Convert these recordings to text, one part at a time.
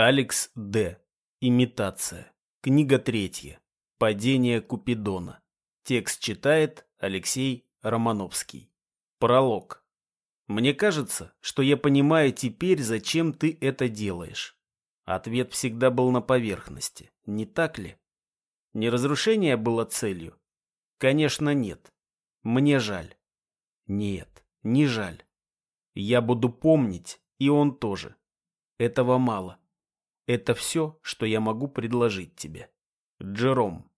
Алекс Д. Имитация. Книга третья. Падение Купидона. Текст читает Алексей Романовский. Пролог. Мне кажется, что я понимаю теперь, зачем ты это делаешь. Ответ всегда был на поверхности, не так ли? Не разрушение было целью? Конечно, нет. Мне жаль. Нет, не жаль. Я буду помнить, и он тоже. Этого мало. Это все, что я могу предложить тебе. Джером.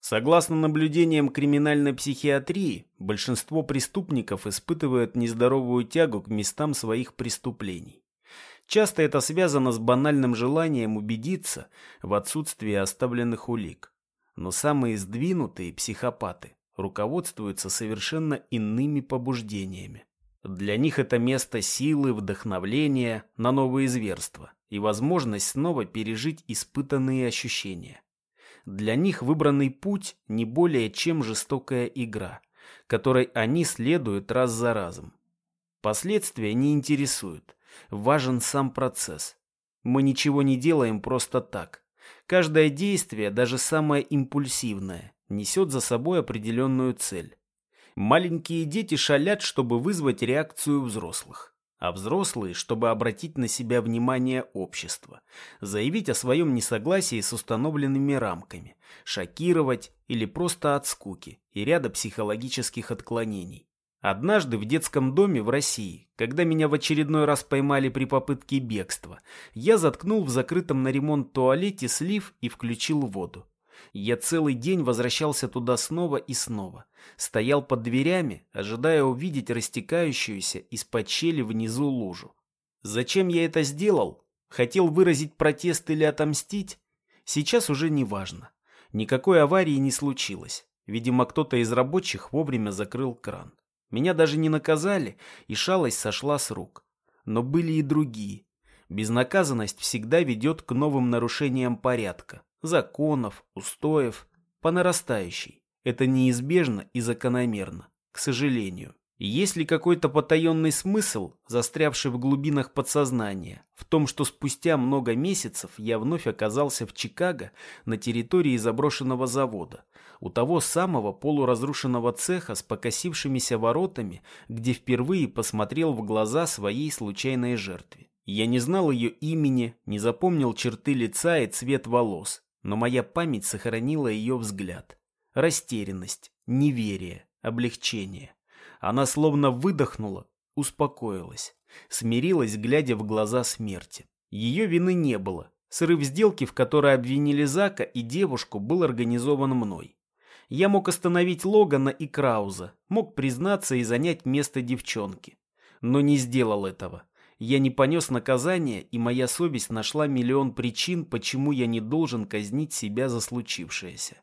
Согласно наблюдениям криминальной психиатрии, большинство преступников испытывают нездоровую тягу к местам своих преступлений. Часто это связано с банальным желанием убедиться в отсутствии оставленных улик. Но самые сдвинутые психопаты руководствуются совершенно иными побуждениями. Для них это место силы, вдохновления на новые зверства и возможность снова пережить испытанные ощущения. Для них выбранный путь не более чем жестокая игра, которой они следуют раз за разом. Последствия не интересуют, важен сам процесс. Мы ничего не делаем просто так. Каждое действие, даже самое импульсивное, несет за собой определенную цель. Маленькие дети шалят, чтобы вызвать реакцию взрослых а взрослые, чтобы обратить на себя внимание общества, заявить о своем несогласии с установленными рамками, шокировать или просто от скуки и ряда психологических отклонений. Однажды в детском доме в России, когда меня в очередной раз поймали при попытке бегства, я заткнул в закрытом на ремонт туалете слив и включил воду. Я целый день возвращался туда снова и снова. Стоял под дверями, ожидая увидеть растекающуюся из-под щели внизу лужу. Зачем я это сделал? Хотел выразить протест или отомстить? Сейчас уже не важно. Никакой аварии не случилось. Видимо, кто-то из рабочих вовремя закрыл кран. Меня даже не наказали, и шалость сошла с рук. Но были и другие. Безнаказанность всегда ведет к новым нарушениям порядка законов, устоев, по нарастающей. Это неизбежно и закономерно, к сожалению. Есть ли какой-то потаенный смысл, застрявший в глубинах подсознания, в том, что спустя много месяцев я вновь оказался в Чикаго на территории заброшенного завода, у того самого полуразрушенного цеха с покосившимися воротами, где впервые посмотрел в глаза своей случайной жертве. Я не знал ее имени, не запомнил черты лица и цвет волос, но моя память сохранила ее взгляд. Растерянность, неверие, облегчение. Она словно выдохнула, успокоилась, смирилась, глядя в глаза смерти. Ее вины не было. Срыв сделки, в которой обвинили Зака и девушку, был организован мной. Я мог остановить Логана и Крауза, мог признаться и занять место девчонки. Но не сделал этого. Я не понес наказание, и моя совесть нашла миллион причин, почему я не должен казнить себя за случившееся.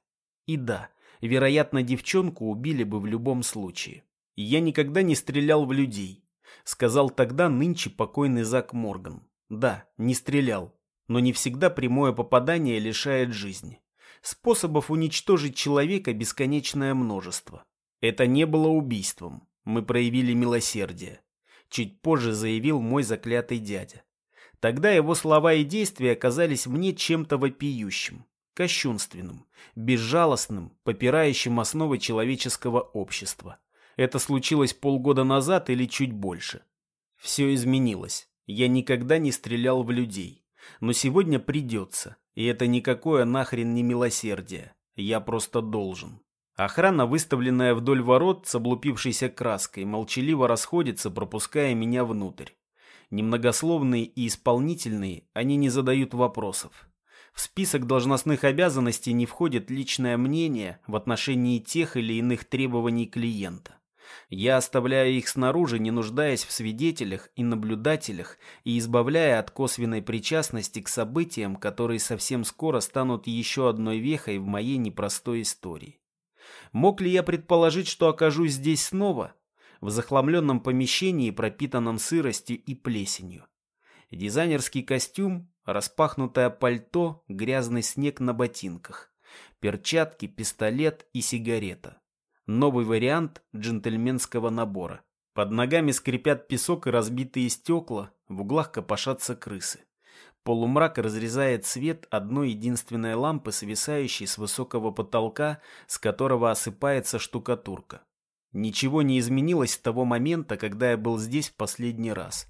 И да, вероятно, девчонку убили бы в любом случае. Я никогда не стрелял в людей, сказал тогда нынче покойный Зак Морган. Да, не стрелял, но не всегда прямое попадание лишает жизни. Способов уничтожить человека бесконечное множество. Это не было убийством. Мы проявили милосердие чуть позже заявил мой заклятый дядя. Тогда его слова и действия оказались мне чем-то вопиющим, кощунственным, безжалостным, попирающим основы человеческого общества. Это случилось полгода назад или чуть больше. Все изменилось. Я никогда не стрелял в людей. Но сегодня придется. И это никакое нахрен не милосердие. Я просто должен. Охрана, выставленная вдоль ворот с облупившейся краской, молчаливо расходится, пропуская меня внутрь. Немногословные и исполнительные, они не задают вопросов. В список должностных обязанностей не входит личное мнение в отношении тех или иных требований клиента. Я оставляю их снаружи, не нуждаясь в свидетелях и наблюдателях и избавляя от косвенной причастности к событиям, которые совсем скоро станут еще одной вехой в моей непростой истории. Мог ли я предположить, что окажусь здесь снова? В захламленном помещении, пропитанном сыростью и плесенью. Дизайнерский костюм, распахнутое пальто, грязный снег на ботинках. Перчатки, пистолет и сигарета. Новый вариант джентльменского набора. Под ногами скрипят песок и разбитые стекла, в углах копошатся крысы. Полумрак разрезает свет одной единственной лампы, свисающей с высокого потолка, с которого осыпается штукатурка. Ничего не изменилось с того момента, когда я был здесь в последний раз.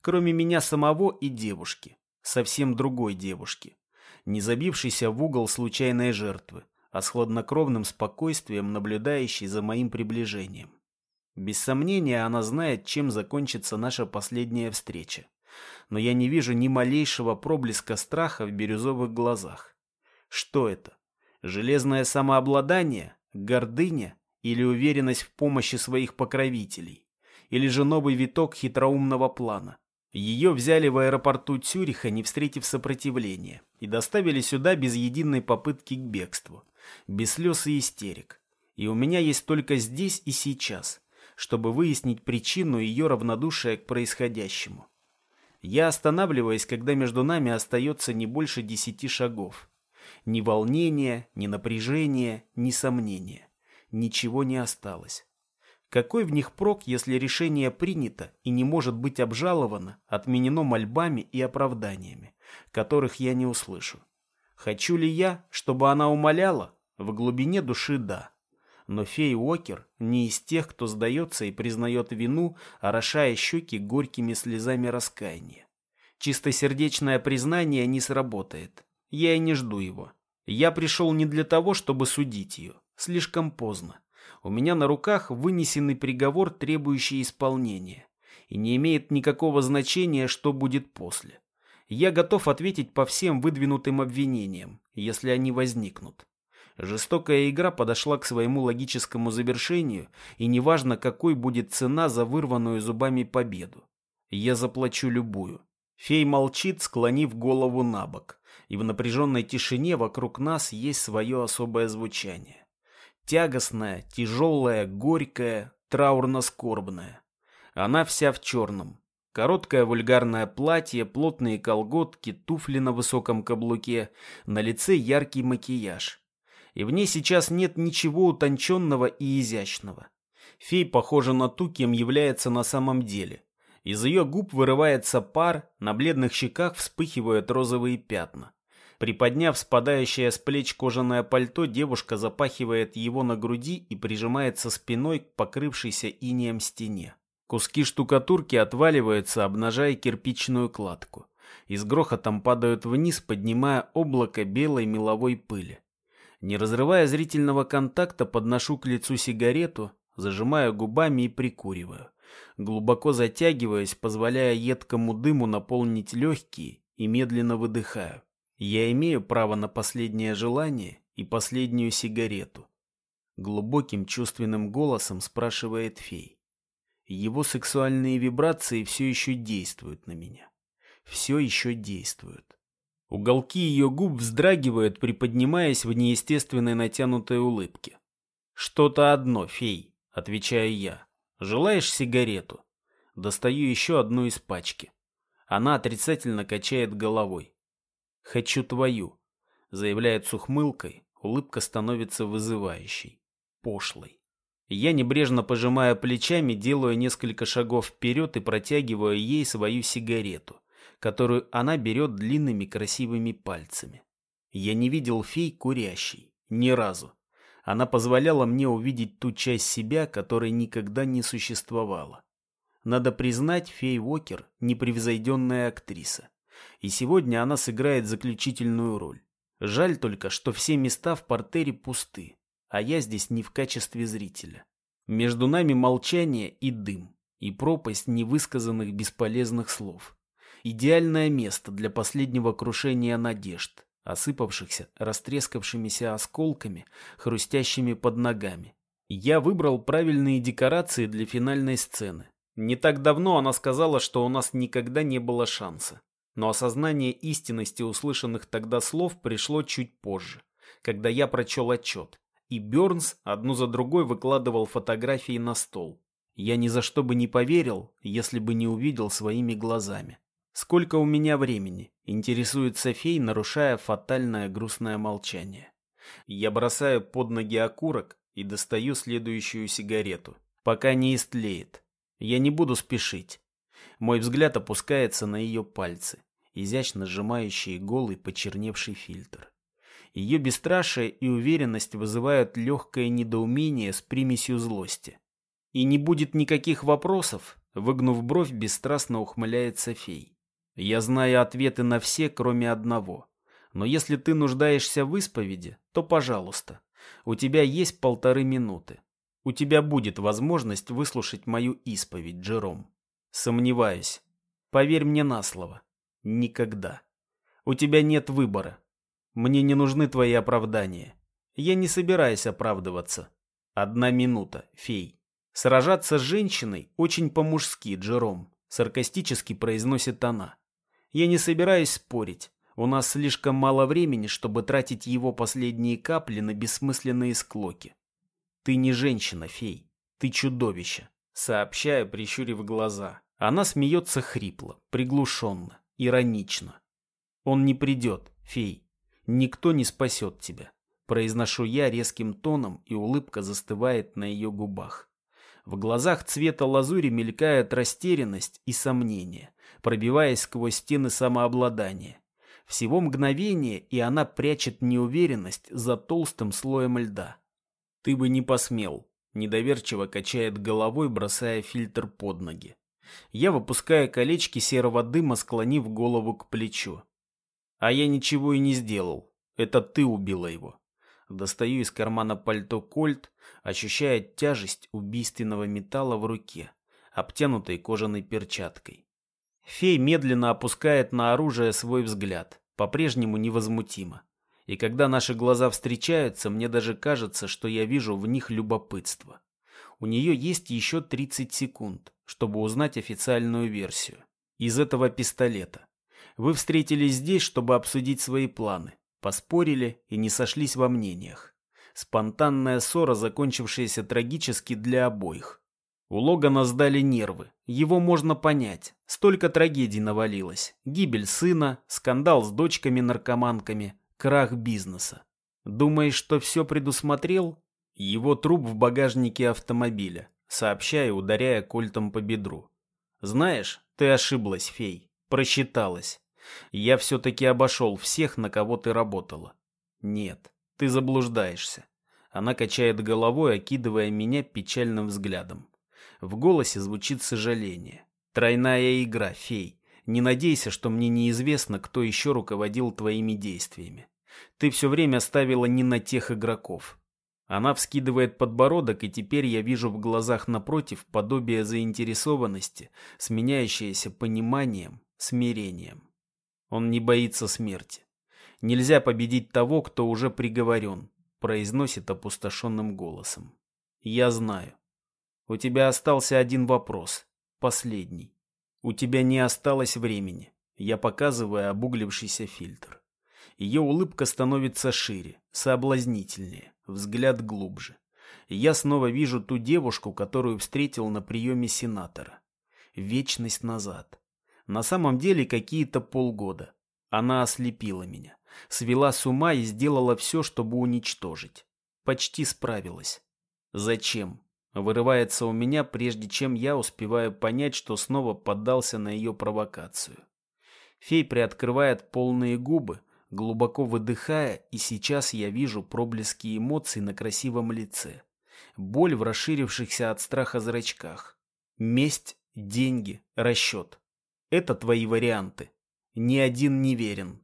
Кроме меня самого и девушки. Совсем другой девушки. Не забившейся в угол случайной жертвы, а с хладнокровным спокойствием наблюдающей за моим приближением. Без сомнения, она знает, чем закончится наша последняя встреча но я не вижу ни малейшего проблеска страха в бирюзовых глазах. Что это? Железное самообладание? Гордыня? Или уверенность в помощи своих покровителей? Или же новый виток хитроумного плана? Ее взяли в аэропорту Цюриха, не встретив сопротивления, и доставили сюда без единой попытки к бегству, без слез и истерик. И у меня есть только здесь и сейчас, чтобы выяснить причину ее равнодушия к происходящему. Я останавливаюсь, когда между нами остается не больше десяти шагов. Ни волнения, ни напряжения, ни сомнения. Ничего не осталось. Какой в них прок, если решение принято и не может быть обжаловано, отменено мольбами и оправданиями, которых я не услышу? Хочу ли я, чтобы она умоляла? В глубине души да. Но фей Уокер не из тех, кто сдается и признает вину, орошая щеки горькими слезами раскаяния. Чистосердечное признание не сработает. Я и не жду его. Я пришел не для того, чтобы судить ее. Слишком поздно. У меня на руках вынесенный приговор, требующий исполнения. И не имеет никакого значения, что будет после. Я готов ответить по всем выдвинутым обвинениям, если они возникнут. Жестокая игра подошла к своему логическому завершению, и неважно, какой будет цена за вырванную зубами победу. Я заплачу любую. Фей молчит, склонив голову на бок, и в напряженной тишине вокруг нас есть свое особое звучание. Тягостное, тяжелое, горькое, траурно-скорбное. Она вся в черном. Короткое вульгарное платье, плотные колготки, туфли на высоком каблуке, на лице яркий макияж и в ней сейчас нет ничего утонченного и изящного. Фей похожа на ту, кем является на самом деле. Из ее губ вырывается пар, на бледных щеках вспыхивают розовые пятна. Приподняв спадающее с плеч кожаное пальто, девушка запахивает его на груди и прижимается спиной к покрывшейся инеем стене. Куски штукатурки отваливаются, обнажая кирпичную кладку. И с грохотом падают вниз, поднимая облако белой меловой пыли. Не разрывая зрительного контакта, подношу к лицу сигарету, зажимаю губами и прикуриваю. Глубоко затягиваясь, позволяя едкому дыму наполнить легкие и медленно выдыхаю. Я имею право на последнее желание и последнюю сигарету. Глубоким чувственным голосом спрашивает фей. Его сексуальные вибрации все еще действуют на меня. Все еще действуют. Уголки ее губ вздрагивают, приподнимаясь в неестественной натянутой улыбке. «Что-то одно, фей», — отвечаю я. «Желаешь сигарету?» Достаю еще одну из пачки. Она отрицательно качает головой. «Хочу твою», — заявляет с ухмылкой. Улыбка становится вызывающей, пошлой. Я небрежно пожимая плечами, делаю несколько шагов вперед и протягиваю ей свою сигарету которую она берет длинными красивыми пальцами. Я не видел фей курящей. Ни разу. Она позволяла мне увидеть ту часть себя, которая никогда не существовала. Надо признать, фей Уокер – непревзойденная актриса. И сегодня она сыграет заключительную роль. Жаль только, что все места в портере пусты, а я здесь не в качестве зрителя. Между нами молчание и дым, и пропасть невысказанных бесполезных слов. Идеальное место для последнего крушения надежд, осыпавшихся растрескавшимися осколками, хрустящими под ногами. Я выбрал правильные декорации для финальной сцены. Не так давно она сказала, что у нас никогда не было шанса. Но осознание истинности услышанных тогда слов пришло чуть позже, когда я прочел отчет. И Бернс одну за другой выкладывал фотографии на стол. Я ни за что бы не поверил, если бы не увидел своими глазами. «Сколько у меня времени?» — интересует Софей, нарушая фатальное грустное молчание. Я бросаю под ноги окурок и достаю следующую сигарету. Пока не истлеет. Я не буду спешить. Мой взгляд опускается на ее пальцы. изящно сжимающие голый почерневший фильтр. Ее бесстрашие и уверенность вызывают легкое недоумение с примесью злости. И не будет никаких вопросов, выгнув бровь, бесстрастно ухмыляется фей. Я знаю ответы на все, кроме одного. Но если ты нуждаешься в исповеди, то пожалуйста. У тебя есть полторы минуты. У тебя будет возможность выслушать мою исповедь, Джером. Сомневаюсь. Поверь мне на слово. Никогда. У тебя нет выбора. Мне не нужны твои оправдания. Я не собираюсь оправдываться. Одна минута, фей. Сражаться с женщиной очень по-мужски, Джером, саркастически произносит она. Я не собираюсь спорить. У нас слишком мало времени, чтобы тратить его последние капли на бессмысленные склоки. Ты не женщина, фей. Ты чудовище. Сообщаю, прищурив глаза. Она смеется хрипло, приглушенно, иронично. Он не придет, фей. Никто не спасет тебя. Произношу я резким тоном, и улыбка застывает на ее губах. В глазах цвета лазури мелькает растерянность и сомнение, пробиваясь сквозь стены самообладания. Всего мгновение, и она прячет неуверенность за толстым слоем льда. «Ты бы не посмел», — недоверчиво качает головой, бросая фильтр под ноги. Я выпускаю колечки серого дыма, склонив голову к плечу. «А я ничего и не сделал. Это ты убила его». Достаю из кармана пальто кольт, ощущая тяжесть убийственного металла в руке, обтянутой кожаной перчаткой. Фей медленно опускает на оружие свой взгляд, по-прежнему невозмутимо. И когда наши глаза встречаются, мне даже кажется, что я вижу в них любопытство. У нее есть еще 30 секунд, чтобы узнать официальную версию. Из этого пистолета. Вы встретились здесь, чтобы обсудить свои планы, поспорили и не сошлись во мнениях. Спонтанная ссора, закончившаяся трагически для обоих. У Логана сдали нервы. Его можно понять. Столько трагедий навалилось. Гибель сына, скандал с дочками-наркоманками, крах бизнеса. Думаешь, что все предусмотрел? Его труп в багажнике автомобиля, сообщая, ударяя кольтом по бедру. Знаешь, ты ошиблась, фей. Просчиталась. Я все-таки обошел всех, на кого ты работала. Нет, ты заблуждаешься. Она качает головой, окидывая меня печальным взглядом. В голосе звучит сожаление. Тройная игра, фей. Не надейся, что мне неизвестно, кто еще руководил твоими действиями. Ты все время ставила не на тех игроков. Она вскидывает подбородок, и теперь я вижу в глазах напротив подобие заинтересованности, сменяющееся пониманием, смирением. Он не боится смерти. Нельзя победить того, кто уже приговорен, произносит опустошенным голосом. Я знаю. У тебя остался один вопрос. Последний. У тебя не осталось времени. Я показываю обуглившийся фильтр. Ее улыбка становится шире, соблазнительнее, взгляд глубже. я снова вижу ту девушку, которую встретил на приеме сенатора. Вечность назад. На самом деле какие-то полгода. Она ослепила меня, свела с ума и сделала все, чтобы уничтожить. Почти справилась. Зачем? Вырывается у меня, прежде чем я успеваю понять, что снова поддался на ее провокацию. Фей приоткрывает полные губы, глубоко выдыхая, и сейчас я вижу проблески эмоций на красивом лице. Боль в расширившихся от страха зрачках. Месть, деньги, расчет. Это твои варианты. Ни один не верен.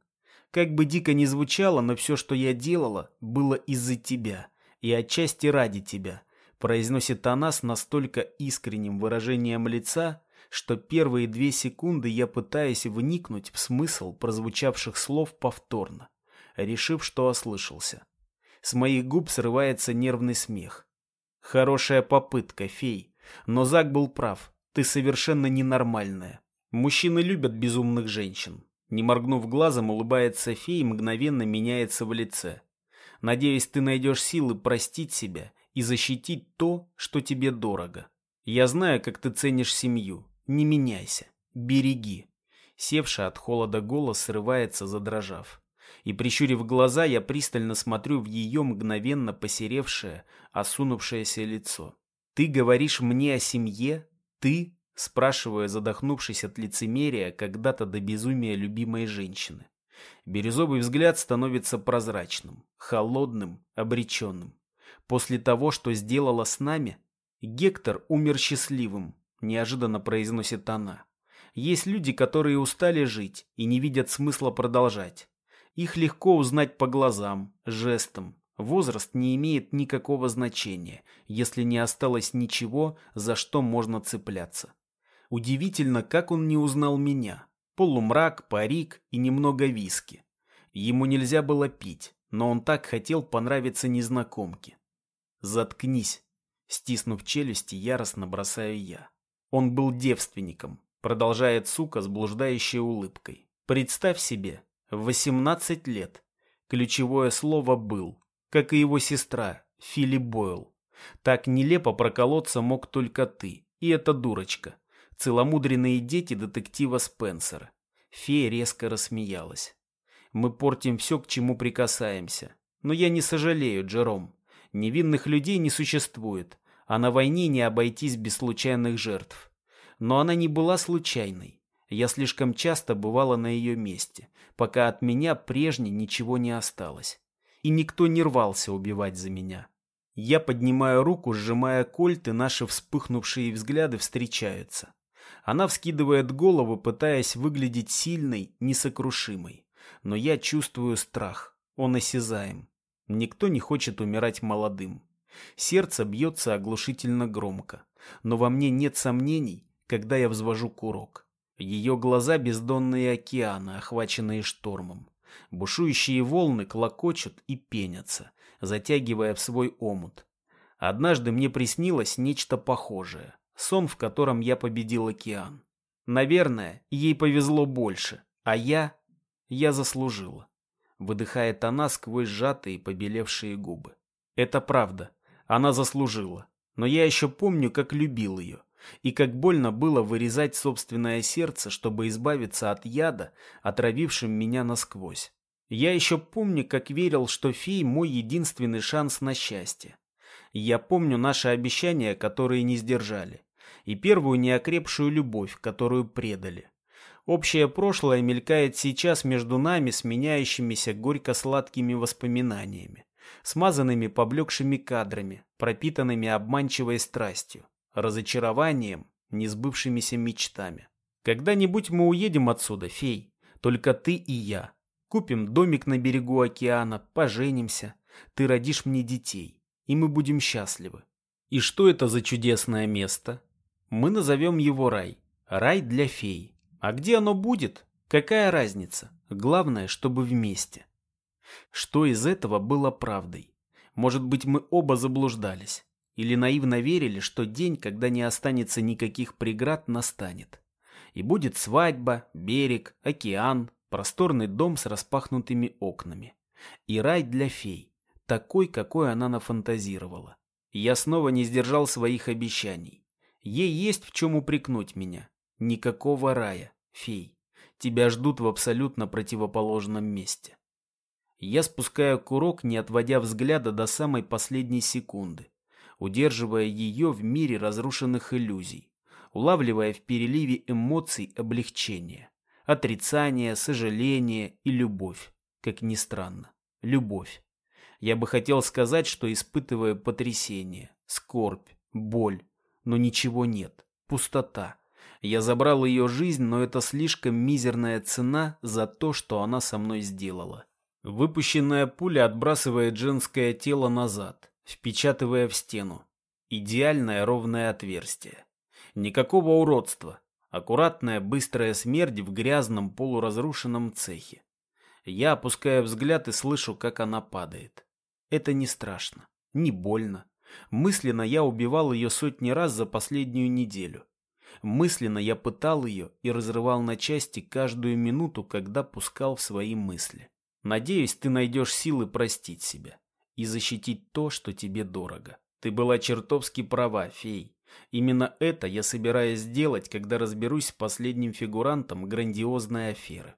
Как бы дико ни звучало, но все, что я делала, было из-за тебя и отчасти ради тебя – произносит она с настолько искренним выражением лица, что первые две секунды я пытаюсь вникнуть в смысл прозвучавших слов повторно, решив, что ослышался. С моих губ срывается нервный смех. Хорошая попытка, фей, но Зак был прав, ты совершенно ненормальная. Мужчины любят безумных женщин. Не моргнув глазом, улыбается фей и мгновенно меняется в лице. Надеюсь, ты найдешь силы простить себя и защитить то, что тебе дорого. Я знаю, как ты ценишь семью. Не меняйся. Береги. Севший от холода голос срывается, задрожав. И, прищурив глаза, я пристально смотрю в ее мгновенно посеревшее, осунувшееся лицо. Ты говоришь мне о семье? Ты? Спрашивая, задохнувшись от лицемерия, когда-то до безумия любимой женщины. Бирюзовый взгляд становится прозрачным, холодным, обреченным. После того, что сделала с нами, Гектор умер счастливым, неожиданно произносит она. Есть люди, которые устали жить и не видят смысла продолжать. Их легко узнать по глазам, жестам. Возраст не имеет никакого значения, если не осталось ничего, за что можно цепляться. Удивительно, как он не узнал меня. Полумрак, парик и немного виски. Ему нельзя было пить, но он так хотел понравиться незнакомке. «Заткнись!» Стиснув челюсти, яростно бросаю я. Он был девственником, продолжает сука с блуждающей улыбкой. Представь себе, в 18 лет. Ключевое слово «был», как и его сестра, Филли Бойл. Так нелепо проколоться мог только ты, и эта дурочка. Целомудренные дети детектива Спенсера. Фея резко рассмеялась. Мы портим все, к чему прикасаемся. Но я не сожалею, Джером. Невинных людей не существует, а на войне не обойтись без случайных жертв. Но она не была случайной. Я слишком часто бывала на ее месте, пока от меня прежней ничего не осталось. И никто не рвался убивать за меня. Я поднимаю руку, сжимая кольт, и наши вспыхнувшие взгляды встречаются. Она вскидывает голову, пытаясь выглядеть сильной, несокрушимой. Но я чувствую страх. Он осязаем. Никто не хочет умирать молодым. Сердце бьется оглушительно громко. Но во мне нет сомнений, когда я взвожу курок. Ее глаза бездонные океаны, охваченные штормом. Бушующие волны клокочут и пенятся, затягивая в свой омут. Однажды мне приснилось нечто похожее. Сон, в котором я победил океан. Наверное, ей повезло больше, а я... я заслужила. Выдыхает она сквозь сжатые побелевшие губы. Это правда, она заслужила. Но я еще помню, как любил ее. И как больно было вырезать собственное сердце, чтобы избавиться от яда, отравившим меня насквозь. Я еще помню, как верил, что фей мой единственный шанс на счастье. Я помню наши обещания, которые не сдержали и первую неокрепшую любовь, которую предали. Общее прошлое мелькает сейчас между нами сменяющимися горько-сладкими воспоминаниями, смазанными поблекшими кадрами, пропитанными обманчивой страстью, разочарованием, несбывшимися мечтами. Когда-нибудь мы уедем отсюда, фей, только ты и я. Купим домик на берегу океана, поженимся, ты родишь мне детей, и мы будем счастливы. И что это за чудесное место? Мы назовем его рай. Рай для фей. А где оно будет? Какая разница? Главное, чтобы вместе. Что из этого было правдой? Может быть, мы оба заблуждались? Или наивно верили, что день, когда не останется никаких преград, настанет? И будет свадьба, берег, океан, просторный дом с распахнутыми окнами. И рай для фей, такой, какой она нафантазировала. Я снова не сдержал своих обещаний. Ей есть в чем упрекнуть меня. Никакого рая, фей. Тебя ждут в абсолютно противоположном месте. Я спускаю курок, не отводя взгляда до самой последней секунды, удерживая ее в мире разрушенных иллюзий, улавливая в переливе эмоций облегчение, отрицание, сожаление и любовь. Как ни странно, любовь. Я бы хотел сказать, что испытываю потрясение, скорбь, боль, но ничего нет. Пустота. Я забрал ее жизнь, но это слишком мизерная цена за то, что она со мной сделала. Выпущенная пуля отбрасывает женское тело назад, впечатывая в стену. Идеальное ровное отверстие. Никакого уродства. Аккуратная быстрая смерть в грязном полуразрушенном цехе. Я опускаю взгляд и слышу, как она падает. Это не страшно, не больно, Мысленно я убивал ее сотни раз за последнюю неделю. Мысленно я пытал ее и разрывал на части каждую минуту, когда пускал в свои мысли. Надеюсь, ты найдешь силы простить себя и защитить то, что тебе дорого. Ты была чертовски права, фей. Именно это я собираюсь сделать, когда разберусь с последним фигурантом грандиозной аферы.